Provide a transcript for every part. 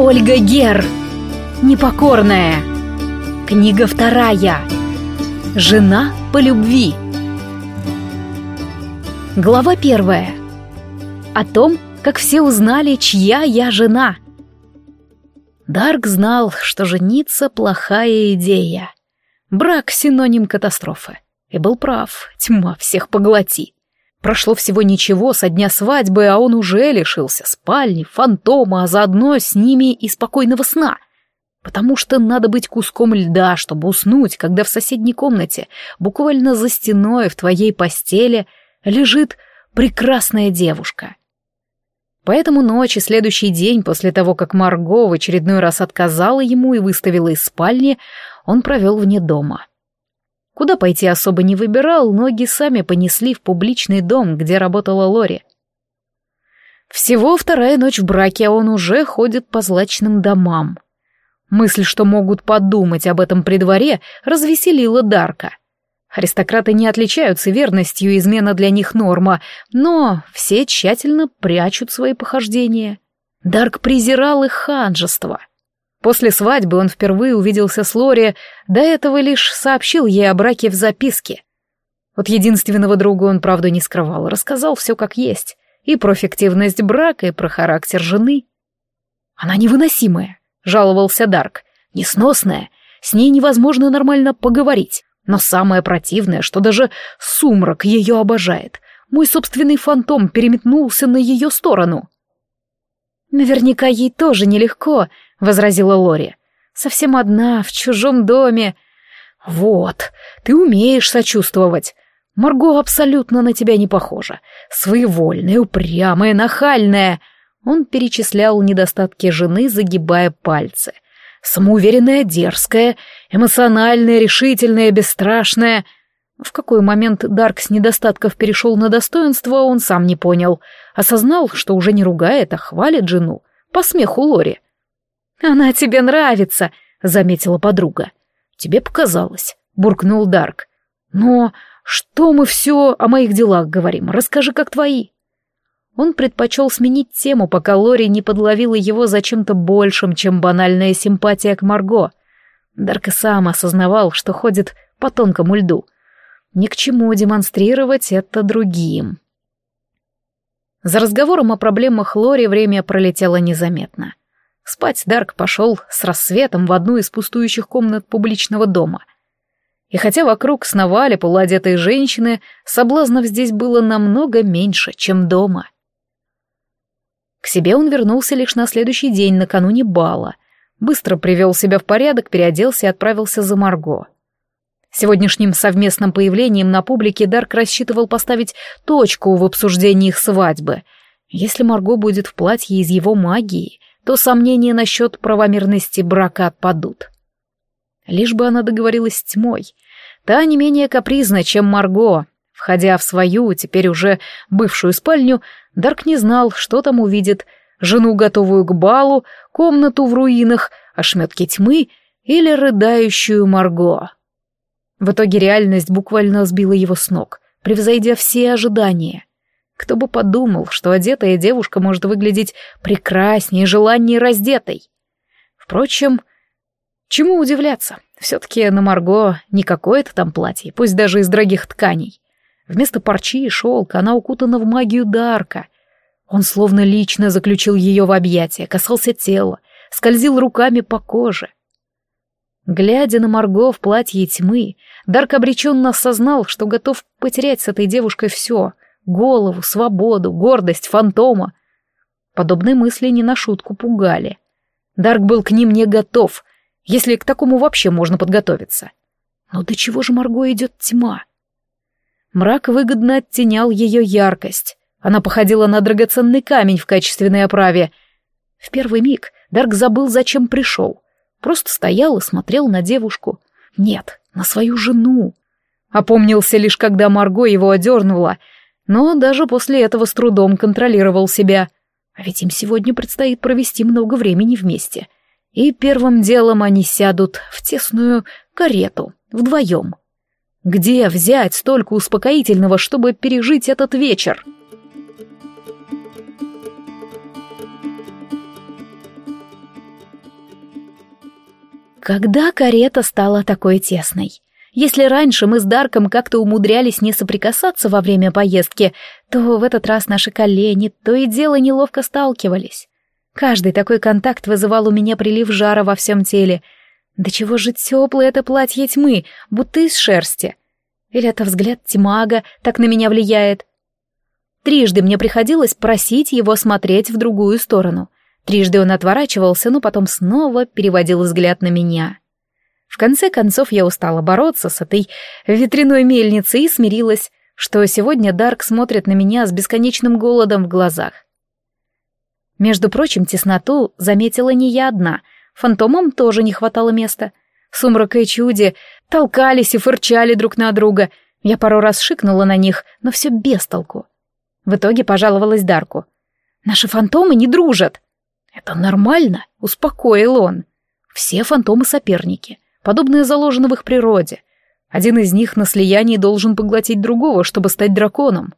Ольга Гер. Непокорная. Книга вторая. Жена по любви. Глава первая. О том, как все узнали, чья я жена. Дарк знал, что жениться — плохая идея. Брак — синоним катастрофы. И был прав, тьма всех поглоти. Прошло всего ничего со дня свадьбы, а он уже лишился спальни, фантома, а заодно с ними и спокойного сна. Потому что надо быть куском льда, чтобы уснуть, когда в соседней комнате, буквально за стеной в твоей постели, лежит прекрасная девушка. Поэтому ночь и следующий день после того, как Марго в очередной раз отказала ему и выставила из спальни, он провел вне дома. Куда пойти особо не выбирал, ноги сами понесли в публичный дом, где работала Лори. Всего вторая ночь в браке, а он уже ходит по злачным домам. Мысль, что могут подумать об этом при дворе, развеселила Дарка. Аристократы не отличаются верностью, измена для них норма, но все тщательно прячут свои похождения. Дарк презирал их ханжество. После свадьбы он впервые увиделся с Лори, до этого лишь сообщил ей о браке в записке. От единственного друга он правду не скрывал, рассказал все как есть. И про фиктивность брака, и про характер жены. «Она невыносимая», — жаловался Дарк. «Несносная, с ней невозможно нормально поговорить. Но самое противное, что даже сумрак ее обожает. Мой собственный фантом переметнулся на ее сторону». «Наверняка ей тоже нелегко», — возразила Лори. «Совсем одна, в чужом доме». «Вот, ты умеешь сочувствовать. Марго абсолютно на тебя не похожа. Своевольная, упрямая, нахальная». Он перечислял недостатки жены, загибая пальцы. «Самоуверенная, дерзкая, эмоциональная, решительная, бесстрашная». В какой момент Дарк с недостатков перешел на достоинство, он сам не понял. Осознал, что уже не ругает, а хвалит жену. По смеху Лори. «Она тебе нравится», — заметила подруга. «Тебе показалось», — буркнул Дарк. «Но что мы все о моих делах говорим? Расскажи, как твои». Он предпочел сменить тему, пока Лори не подловила его за чем-то большим, чем банальная симпатия к Марго. Дарк и сам осознавал, что ходит по тонкому льду. Ни к чему демонстрировать это другим. За разговором о проблемах Лори время пролетело незаметно. Спать Дарк пошел с рассветом в одну из пустующих комнат публичного дома. И хотя вокруг сновали полуодетые женщины, соблазнов здесь было намного меньше, чем дома. К себе он вернулся лишь на следующий день, накануне бала. Быстро привел себя в порядок, переоделся и отправился за Марго. Сегодняшним совместным появлением на публике Дарк рассчитывал поставить точку в обсуждении их свадьбы. Если Марго будет в платье из его магии, то сомнения насчет правомерности брака отпадут. Лишь бы она договорилась с тьмой. Та не менее капризна, чем Марго. Входя в свою, теперь уже бывшую спальню, Дарк не знал, что там увидит. Жену, готовую к балу, комнату в руинах, ошметки тьмы или рыдающую Марго. В итоге реальность буквально сбила его с ног, превзойдя все ожидания. Кто бы подумал, что одетая девушка может выглядеть прекраснее желаннее раздетой. Впрочем, чему удивляться? Все-таки на Марго не какое-то там платье, пусть даже из дорогих тканей. Вместо парчи и шелка она укутана в магию Дарка. Он словно лично заключил ее в объятия, касался тела, скользил руками по коже. Глядя на Марго в платье тьмы, Дарк обреченно осознал, что готов потерять с этой девушкой все — голову, свободу, гордость фантома. Подобные мысли не на шутку пугали. Дарк был к ним не готов, если к такому вообще можно подготовиться. Но до чего же Марго идет тьма? Мрак выгодно оттенял ее яркость. Она походила на драгоценный камень в качественной оправе. В первый миг Дарк забыл, зачем пришел. Просто стоял и смотрел на девушку. Нет, на свою жену. Опомнился лишь, когда Марго его одернула — но даже после этого с трудом контролировал себя. А ведь им сегодня предстоит провести много времени вместе. И первым делом они сядут в тесную карету, вдвоем. Где взять столько успокоительного, чтобы пережить этот вечер? — Когда карета стала такой тесной? Если раньше мы с Дарком как-то умудрялись не соприкасаться во время поездки, то в этот раз наши колени то и дело неловко сталкивались. Каждый такой контакт вызывал у меня прилив жара во всем теле. Да чего же теплое это платье тьмы, будто из шерсти. Или это взгляд тьмага так на меня влияет? Трижды мне приходилось просить его смотреть в другую сторону. Трижды он отворачивался, но потом снова переводил взгляд на меня. В конце концов я устала бороться с этой ветряной мельницей и смирилась, что сегодня Дарк смотрит на меня с бесконечным голодом в глазах. Между прочим, тесноту заметила не я одна, фантомам тоже не хватало места. Сумрак и чуди толкались и фырчали друг на друга. Я пару раз шикнула на них, но все без толку. В итоге пожаловалась Дарку. «Наши фантомы не дружат!» «Это нормально», — успокоил он. «Все фантомы соперники. Подобное заложено в их природе. Один из них на слиянии должен поглотить другого, чтобы стать драконом.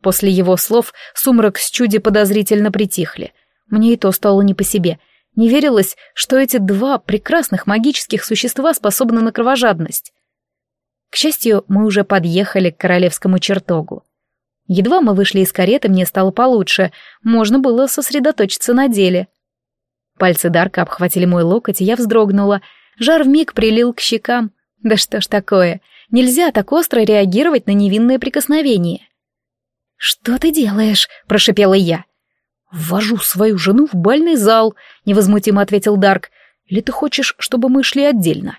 После его слов сумрак с чуди подозрительно притихли. Мне и то стало не по себе. Не верилось, что эти два прекрасных магических существа способны на кровожадность. К счастью, мы уже подъехали к королевскому чертогу. Едва мы вышли из кареты, мне стало получше, можно было сосредоточиться на деле. Пальцы Дарка обхватили мой локоть, и я вздрогнула — Жар вмиг прилил к щекам. Да что ж такое? Нельзя так остро реагировать на невинное прикосновение. «Что ты делаешь?» — прошипела я. «Ввожу свою жену в бальный зал», — невозмутимо ответил Дарк. «Или ты хочешь, чтобы мы шли отдельно?»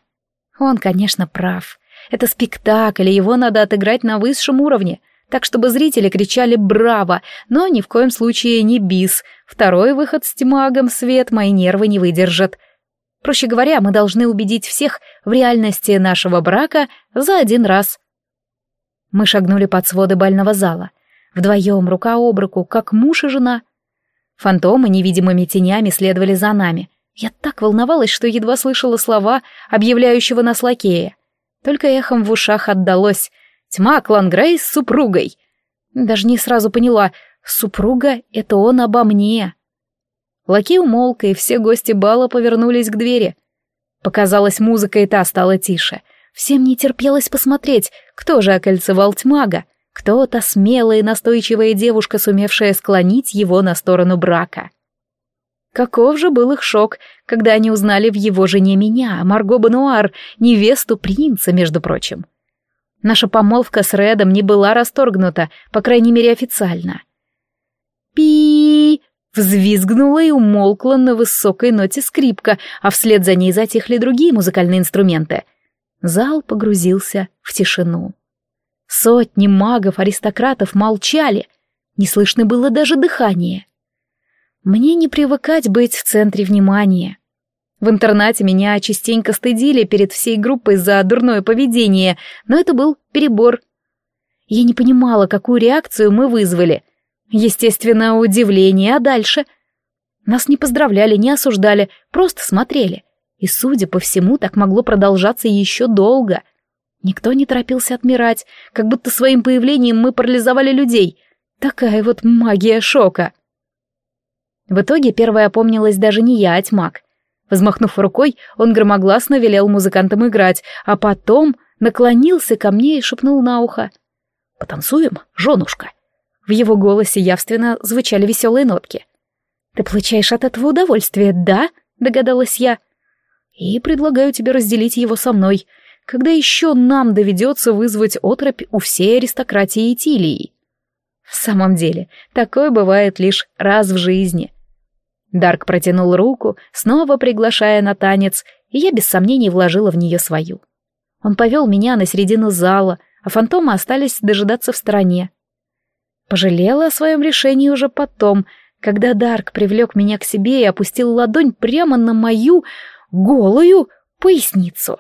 Он, конечно, прав. Это спектакль, и его надо отыграть на высшем уровне, так чтобы зрители кричали «Браво!», но ни в коем случае не бис. Второй выход с тьмагом свет мои нервы не выдержат. Проще говоря, мы должны убедить всех в реальности нашего брака за один раз. Мы шагнули под своды бального зала. Вдвоем, рука об руку, как муж и жена. Фантомы невидимыми тенями следовали за нами. Я так волновалась, что едва слышала слова объявляющего нас лакея. Только эхом в ушах отдалось «Тьма Клангрей с супругой». Даже не сразу поняла, супруга — это он обо мне. Лакей умолк, и все гости бала повернулись к двери. Показалась музыка, и та стала тише. Всем не терпелось посмотреть, кто же окольцевал тьмага, кто та смелая и настойчивая девушка, сумевшая склонить его на сторону брака. Каков же был их шок, когда они узнали в его жене меня, Марго Бануар, невесту принца, между прочим. Наша помолвка с Редом не была расторгнута, по крайней мере официально. «Пи!» Взвизгнула и умолкла на высокой ноте скрипка, а вслед за ней затихли другие музыкальные инструменты. Зал погрузился в тишину. Сотни магов-аристократов молчали, не слышно было даже дыхания. Мне не привыкать быть в центре внимания. В интернате меня частенько стыдили перед всей группой за дурное поведение, но это был перебор. Я не понимала, какую реакцию мы вызвали — Естественно, удивление, а дальше? Нас не поздравляли, не осуждали, просто смотрели. И, судя по всему, так могло продолжаться еще долго. Никто не торопился отмирать, как будто своим появлением мы парализовали людей. Такая вот магия шока. В итоге первая опомнилась даже не я, а тьмак. Взмахнув рукой, он громогласно велел музыкантам играть, а потом наклонился ко мне и шепнул на ухо. «Потанцуем, женушка?» В его голосе явственно звучали веселые нотки. «Ты получаешь от этого удовольствие, да?» — догадалась я. «И предлагаю тебе разделить его со мной. Когда еще нам доведется вызвать отропь у всей аристократии Тилии?» В самом деле, такое бывает лишь раз в жизни. Дарк протянул руку, снова приглашая на танец, и я без сомнений вложила в нее свою. Он повел меня на середину зала, а фантомы остались дожидаться в стороне. Пожалела о своем решении уже потом, когда Дарк привлек меня к себе и опустил ладонь прямо на мою голую поясницу.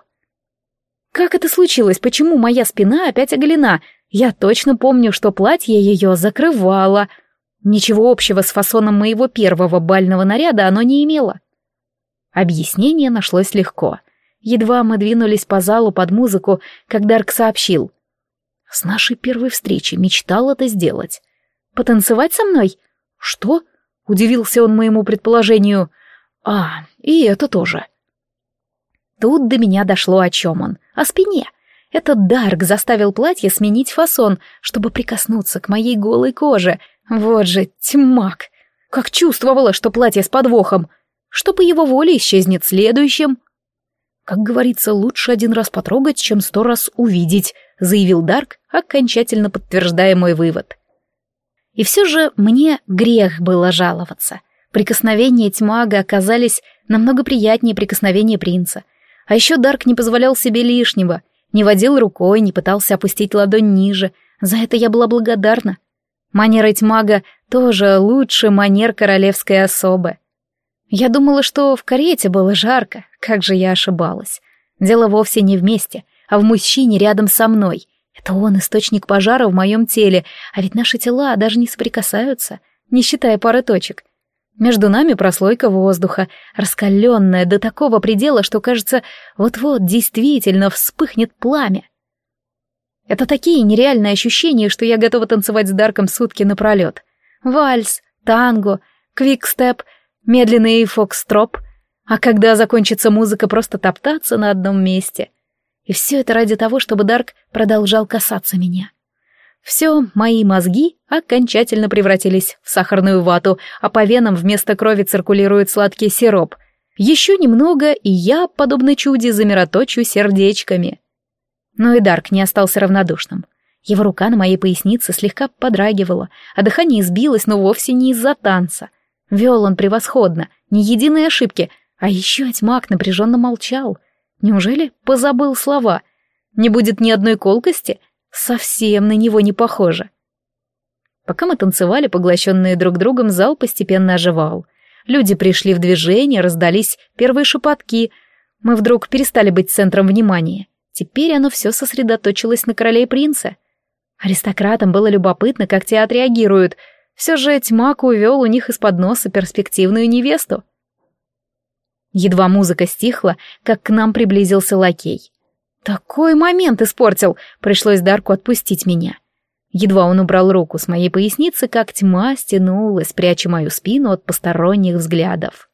Как это случилось? Почему моя спина опять оголена? Я точно помню, что платье ее закрывало. Ничего общего с фасоном моего первого бального наряда оно не имело. Объяснение нашлось легко. Едва мы двинулись по залу под музыку, как Дарк сообщил. С нашей первой встречи мечтал это сделать. Потанцевать со мной? Что? Удивился он моему предположению. А, и это тоже. Тут до меня дошло, о чем он. О спине. Этот Дарк заставил платье сменить фасон, чтобы прикоснуться к моей голой коже. Вот же тьмак! Как чувствовала, что платье с подвохом. Что по его воле исчезнет следующим. Как говорится, лучше один раз потрогать, чем сто раз увидеть, заявил Дарк, окончательно подтверждая мой вывод. И все же мне грех было жаловаться. Прикосновения тьмага оказались намного приятнее прикосновения принца. А еще Дарк не позволял себе лишнего, не водил рукой, не пытался опустить ладонь ниже. За это я была благодарна. Манера тьмага тоже лучше манер королевской особы. Я думала, что в карете было жарко, как же я ошибалась. Дело вовсе не вместе, а в мужчине рядом со мной. Это он источник пожара в моем теле, а ведь наши тела даже не соприкасаются, не считая пары точек. Между нами прослойка воздуха, раскаленная до такого предела, что, кажется, вот-вот действительно вспыхнет пламя. Это такие нереальные ощущения, что я готова танцевать с Дарком сутки напролет. Вальс, танго, квикстеп, медленный фокстроп, а когда закончится музыка, просто топтаться на одном месте. И все это ради того, чтобы Дарк продолжал касаться меня. Все, мои мозги окончательно превратились в сахарную вату, а по венам вместо крови циркулирует сладкий сироп. Еще немного, и я, подобно чуде, замироточу сердечками. Но и Дарк не остался равнодушным. Его рука на моей пояснице слегка подрагивала, а дыхание сбилось, но вовсе не из-за танца. Вел он превосходно, ни единой ошибки, а еще тьмак напряженно молчал. Неужели позабыл слова? Не будет ни одной колкости — Совсем на него не похоже. Пока мы танцевали, поглощенные друг другом, зал постепенно оживал. Люди пришли в движение, раздались первые шепотки. Мы вдруг перестали быть центром внимания. Теперь оно все сосредоточилось на короле и принце. Аристократам было любопытно, как те отреагируют. Все же тьмак увел у них из-под носа перспективную невесту. Едва музыка стихла, как к нам приблизился лакей. Такой момент испортил, пришлось Дарку отпустить меня. Едва он убрал руку с моей поясницы, как тьма стянулась, пряча мою спину от посторонних взглядов.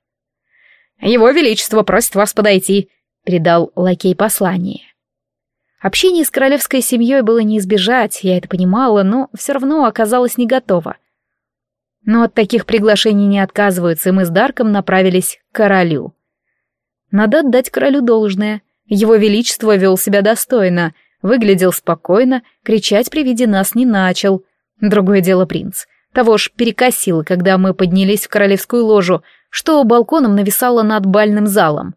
«Его Величество просит вас подойти», — передал лакей послание. Общение с королевской семьей было не избежать, я это понимала, но все равно оказалась не готова. Но от таких приглашений не отказываются, и мы с Дарком направились к королю. Надо отдать королю должное — его Величество вел себя достойно, выглядел спокойно, кричать при виде нас не начал. Другое дело принц. Того ж перекосило, когда мы поднялись в королевскую ложу, что балконом нависало над бальным залом.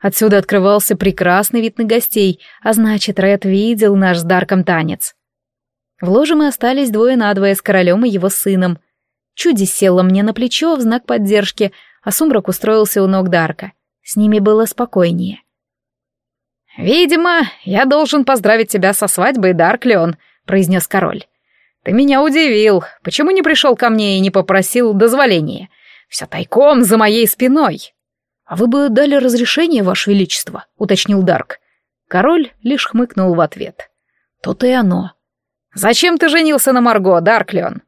Отсюда открывался прекрасный вид на гостей, а значит, Ред видел наш с Дарком танец. В ложе мы остались двое на двое с королем и его сыном. Чуди села мне на плечо в знак поддержки, а сумрак устроился у ног Дарка. С ними было спокойнее. «Видимо, я должен поздравить тебя со свадьбой, Дарклеон», — произнес король. «Ты меня удивил. Почему не пришел ко мне и не попросил дозволения? Все тайком за моей спиной». «А вы бы дали разрешение, Ваше Величество», — уточнил Дарк. Король лишь хмыкнул в ответ. «То-то и оно». «Зачем ты женился на Марго, Дарклеон?»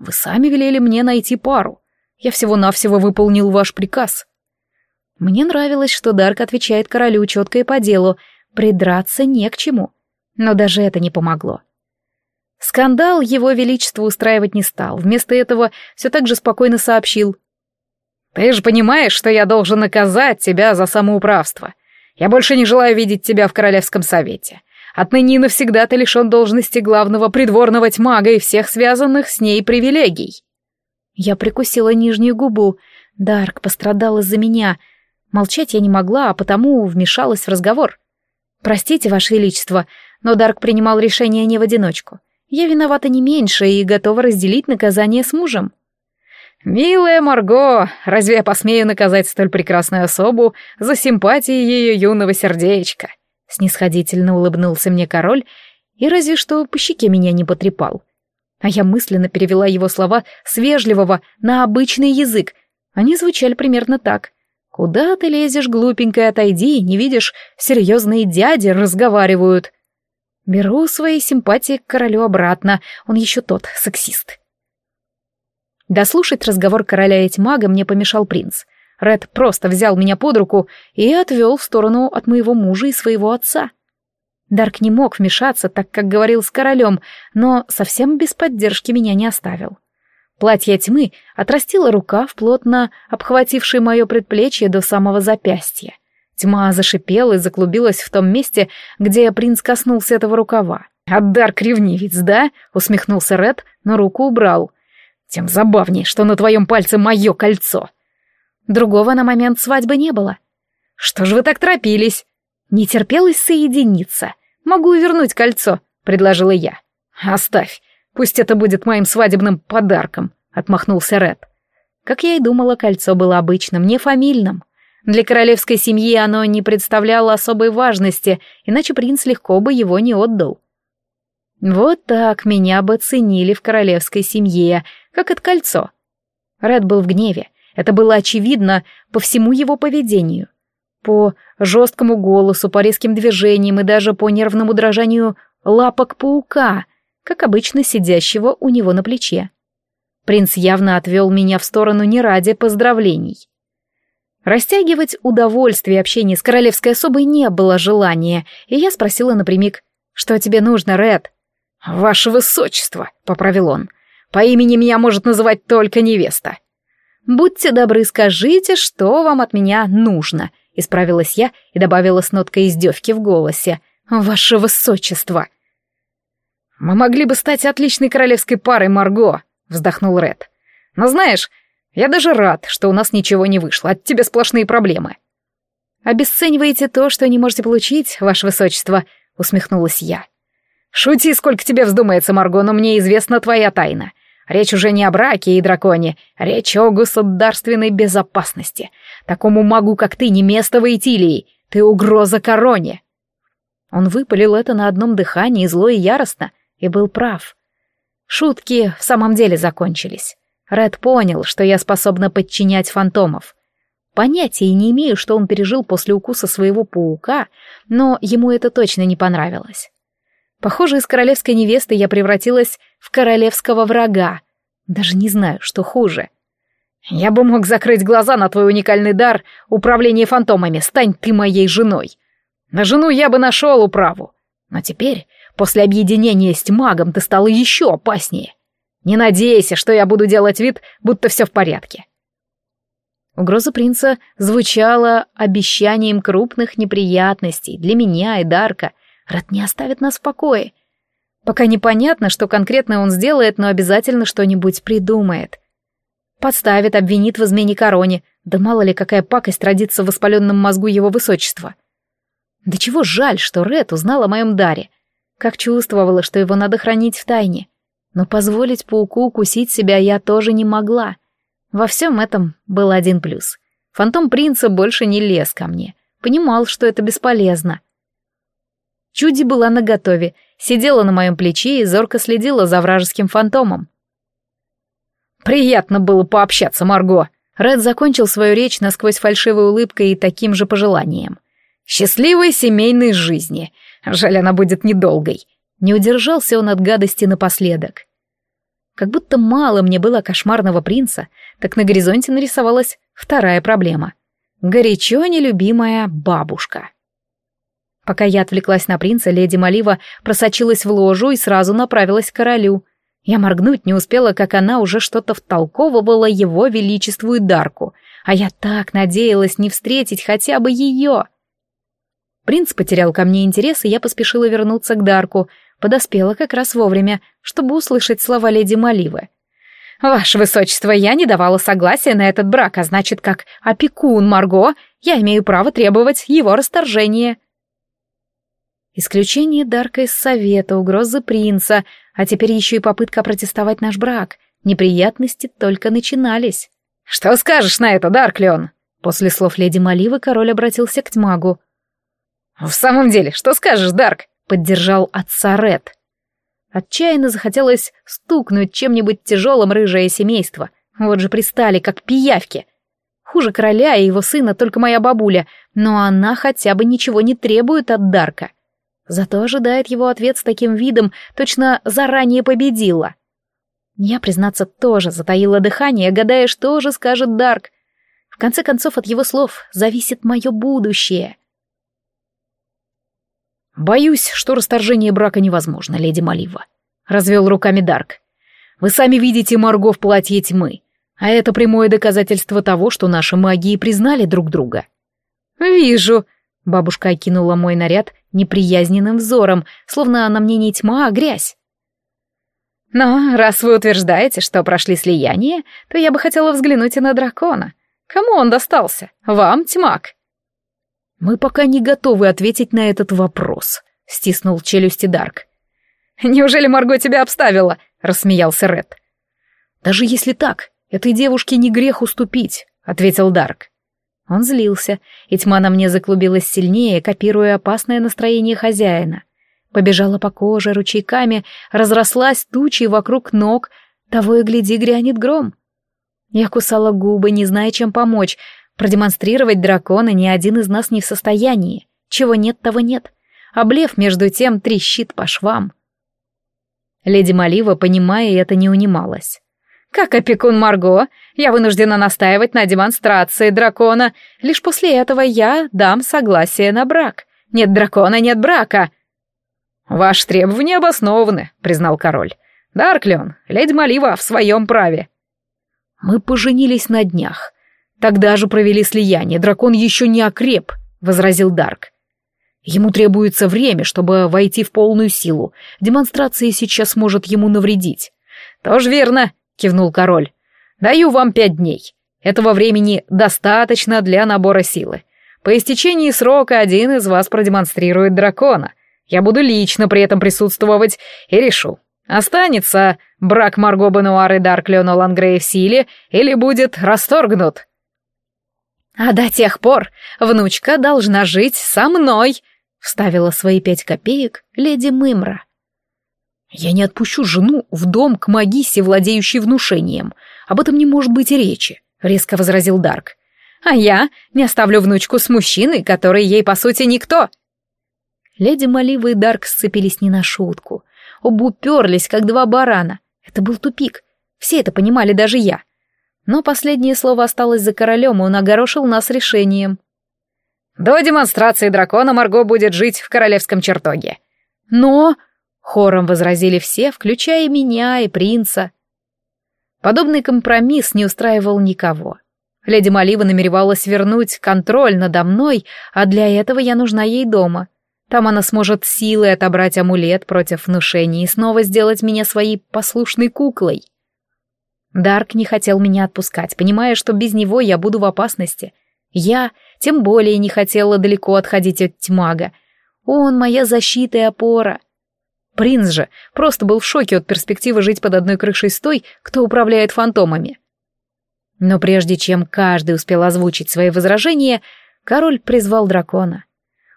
«Вы сами велели мне найти пару. Я всего-навсего выполнил ваш приказ». Мне нравилось, что Дарк отвечает королю четко и по делу, придраться не к чему. Но даже это не помогло. Скандал его величество устраивать не стал, вместо этого все так же спокойно сообщил. «Ты же понимаешь, что я должен наказать тебя за самоуправство. Я больше не желаю видеть тебя в Королевском совете. Отныне навсегда ты лишен должности главного придворного тьмага и всех связанных с ней привилегий». Я прикусила нижнюю губу. Дарк пострадал из-за меня — Молчать я не могла, а потому вмешалась в разговор. «Простите, Ваше Величество, но Дарк принимал решение не в одиночку. Я виновата не меньше и готова разделить наказание с мужем». «Милая Марго, разве я посмею наказать столь прекрасную особу за симпатии ее юного сердечка?» Снисходительно улыбнулся мне король и разве что по щеке меня не потрепал. А я мысленно перевела его слова с вежливого на обычный язык. Они звучали примерно так. «Куда ты лезешь, глупенькая, отойди, не видишь, серьезные дяди разговаривают». Беру свои симпатии к королю обратно, он еще тот, сексист. Дослушать разговор короля и тьмага мне помешал принц. Ред просто взял меня под руку и отвел в сторону от моего мужа и своего отца. Дарк не мог вмешаться, так как говорил с королем, но совсем без поддержки меня не оставил. Платье тьмы отрастило рукав, плотно обхвативший мое предплечье до самого запястья. Тьма зашипела и заклубилась в том месте, где принц коснулся этого рукава. «Отдар ревнивец, да?» — усмехнулся Ред, но руку убрал. «Тем забавнее, что на твоем пальце мое кольцо». Другого на момент свадьбы не было. «Что ж вы так торопились?» «Не терпелось соединиться. Могу вернуть кольцо», — предложила я. «Оставь. Пусть это будет моим свадебным подарком», — отмахнулся Ред. Как я и думала, кольцо было обычным, не фамильным. Для королевской семьи оно не представляло особой важности, иначе принц легко бы его не отдал. Вот так меня бы ценили в королевской семье, как это кольцо. Ред был в гневе. Это было очевидно по всему его поведению. По жесткому голосу, по резким движениям и даже по нервному дрожанию лапок паука, как обычно сидящего у него на плече. Принц явно отвел меня в сторону не ради поздравлений. Растягивать удовольствие общения с королевской особой не было желания, и я спросила напрямик, «Что тебе нужно, Ред?» «Ваше высочество», — поправил он, — «по имени меня может называть только невеста». «Будьте добры, скажите, что вам от меня нужно», — исправилась я и добавила с ноткой издевки в голосе. «Ваше высочество». «Мы могли бы стать отличной королевской парой, Марго», — вздохнул Ред. «Но знаешь, я даже рад, что у нас ничего не вышло, от тебя сплошные проблемы». «Обесцениваете то, что не можете получить, ваше высочество», — усмехнулась я. «Шути, сколько тебе вздумается, Марго, но мне известна твоя тайна. Речь уже не о браке и драконе, речь о государственной безопасности. Такому магу, как ты, не место в Итилии. Ты угроза короне». Он выпалил это на одном дыхании, зло и яростно, и был прав. Шутки в самом деле закончились. Ред понял, что я способна подчинять фантомов. Понятия не имею, что он пережил после укуса своего паука, но ему это точно не понравилось. Похоже, из королевской невесты я превратилась в королевского врага. Даже не знаю, что хуже. Я бы мог закрыть глаза на твой уникальный дар управления фантомами. Стань ты моей женой. На жену я бы нашел управу. Но теперь, после объединения с магом, ты стала еще опаснее. Не надейся, что я буду делать вид, будто все в порядке. Угроза принца звучала обещанием крупных неприятностей для меня и Дарка. Рад не оставит нас в покое. Пока непонятно, что конкретно он сделает, но обязательно что-нибудь придумает. Подставит, обвинит в измене короне. Да мало ли, какая пакость родится в воспаленном мозгу его высочества. Да чего жаль, что Ред узнал о моем даре. Как чувствовала, что его надо хранить в тайне. Но позволить пауку укусить себя я тоже не могла. Во всем этом был один плюс. Фантом принца больше не лез ко мне. Понимал, что это бесполезно. Чуди была наготове, сидела на моем плече и зорко следила за вражеским фантомом. «Приятно было пообщаться, Марго!» Ред закончил свою речь насквозь фальшивой улыбкой и таким же пожеланием. «Счастливой семейной жизни! Жаль, она будет недолгой. Не удержался он от гадости напоследок. Как будто мало мне было кошмарного принца, так на горизонте нарисовалась вторая проблема. Горячо нелюбимая бабушка. Пока я отвлеклась на принца, леди Малива просочилась в ложу и сразу направилась к королю. Я моргнуть не успела, как она уже что-то втолковывала его величеству и Дарку, а я так надеялась не встретить хотя бы ее. Принц потерял ко мне интерес, и я поспешила вернуться к Дарку, подоспела как раз вовремя, чтобы услышать слова леди Маливы. «Ваше высочество, я не давала согласия на этот брак, а значит, как опекун Марго, я имею право требовать его расторжения». Исключение Дарка из совета, угрозы принца, а теперь еще и попытка протестовать наш брак. Неприятности только начинались. «Что скажешь на это, Дарклион?» После слов леди Маливы король обратился к тьмагу. «В самом деле, что скажешь, Дарк?» поддержал отца Ред. Отчаянно захотелось стукнуть чем-нибудь тяжелым рыжее семейство. Вот же пристали, как пиявки. Хуже короля и его сына только моя бабуля, но она хотя бы ничего не требует от Дарка. Зато ожидает его ответ с таким видом, точно заранее победила. Я, признаться, тоже затаила дыхание, гадая, что же скажет Дарк. В конце концов, от его слов зависит мое будущее. «Боюсь, что расторжение брака невозможно, леди Малива», — развел руками Дарк. «Вы сами видите Марго в платье тьмы, а это прямое доказательство того, что наши магии признали друг друга». «Вижу», — бабушка окинула мой наряд неприязненным взором, словно на мне не тьма, а грязь. «Но раз вы утверждаете, что прошли слияние, то я бы хотела взглянуть и на дракона. Кому он достался? Вам, тьмак?» «Мы пока не готовы ответить на этот вопрос», — стиснул челюсти Дарк. «Неужели Марго тебя обставила?» — рассмеялся Ред. «Даже если так, этой девушке не грех уступить», — ответил Дарк. Он злился, и тьма на мне заклубилась сильнее, копируя опасное настроение хозяина. Побежала по коже ручейками, разрослась тучей вокруг ног, того и гляди грянет гром. Я кусала губы, не зная, чем помочь, Продемонстрировать дракона ни один из нас не в состоянии. Чего нет, того нет. А между тем, трещит по швам. Леди Малива, понимая это, не унималась. «Как опекун Марго, я вынуждена настаивать на демонстрации дракона. Лишь после этого я дам согласие на брак. Нет дракона, нет брака». «Ваши требования обоснованы», — признал король. «Дарклион, леди Малива в своем праве». Мы поженились на днях. Тогда же провели слияние, дракон еще не окреп, возразил Дарк. Ему требуется время, чтобы войти в полную силу. Демонстрация сейчас может ему навредить. Тоже верно, кивнул король. Даю вам пять дней. Этого времени достаточно для набора силы. По истечении срока один из вас продемонстрирует дракона. Я буду лично при этом присутствовать и решу, останется брак Марго Бенуар и Дарк Леона Лангрея в силе или будет расторгнут. «А до тех пор внучка должна жить со мной», — вставила свои пять копеек леди Мымра. «Я не отпущу жену в дом к магисе, владеющей внушением. Об этом не может быть и речи», — резко возразил Дарк. «А я не оставлю внучку с мужчиной, который ей, по сути, никто». Леди Малива и Дарк сцепились не на шутку. Оба уперлись, как два барана. Это был тупик. Все это понимали, даже я. Но последнее слово осталось за королем, и он огорошил нас решением. «До демонстрации дракона Марго будет жить в королевском чертоге». «Но...» — хором возразили все, включая меня и принца. Подобный компромисс не устраивал никого. Леди Малива намеревалась вернуть контроль надо мной, а для этого я нужна ей дома. Там она сможет силой отобрать амулет против внушения и снова сделать меня своей послушной куклой. Дарк не хотел меня отпускать, понимая, что без него я буду в опасности. Я тем более не хотела далеко отходить от тьмага. Он моя защита и опора. Принц же просто был в шоке от перспективы жить под одной крышей с той, кто управляет фантомами. Но прежде чем каждый успел озвучить свои возражения, король призвал дракона.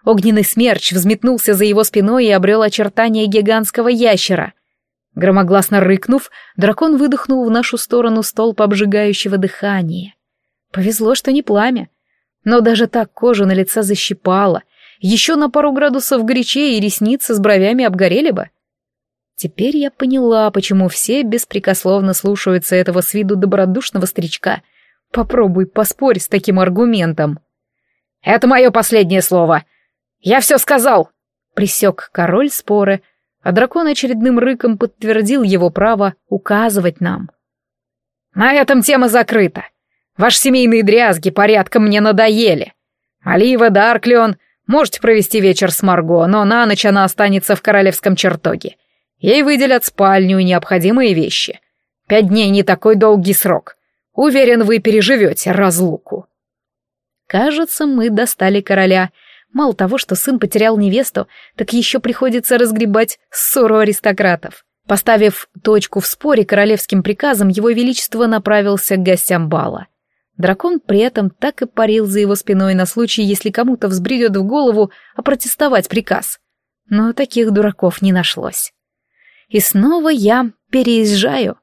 Огненный смерч взметнулся за его спиной и обрел очертания гигантского ящера — Громогласно рыкнув, дракон выдохнул в нашу сторону столб обжигающего дыхания. Повезло, что не пламя. Но даже так кожу на лице защипала. Еще на пару градусов горячее и ресницы с бровями обгорели бы. Теперь я поняла, почему все беспрекословно слушаются этого с виду добродушного старичка. Попробуй поспорь с таким аргументом. «Это мое последнее слово. Я все сказал!» Присек король споры, а дракон очередным рыком подтвердил его право указывать нам. «На этом тема закрыта. Ваши семейные дрязги порядком мне надоели. Алива Дарклион, можете провести вечер с Марго, но на ночь она останется в королевском чертоге. Ей выделят спальню и необходимые вещи. Пять дней не такой долгий срок. Уверен, вы переживете разлуку». Кажется, мы достали короля — Мало того, что сын потерял невесту, так еще приходится разгребать ссору аристократов. Поставив точку в споре королевским приказом, его величество направился к гостям бала. Дракон при этом так и парил за его спиной на случай, если кому-то взбредет в голову опротестовать приказ. Но таких дураков не нашлось. И снова я переезжаю.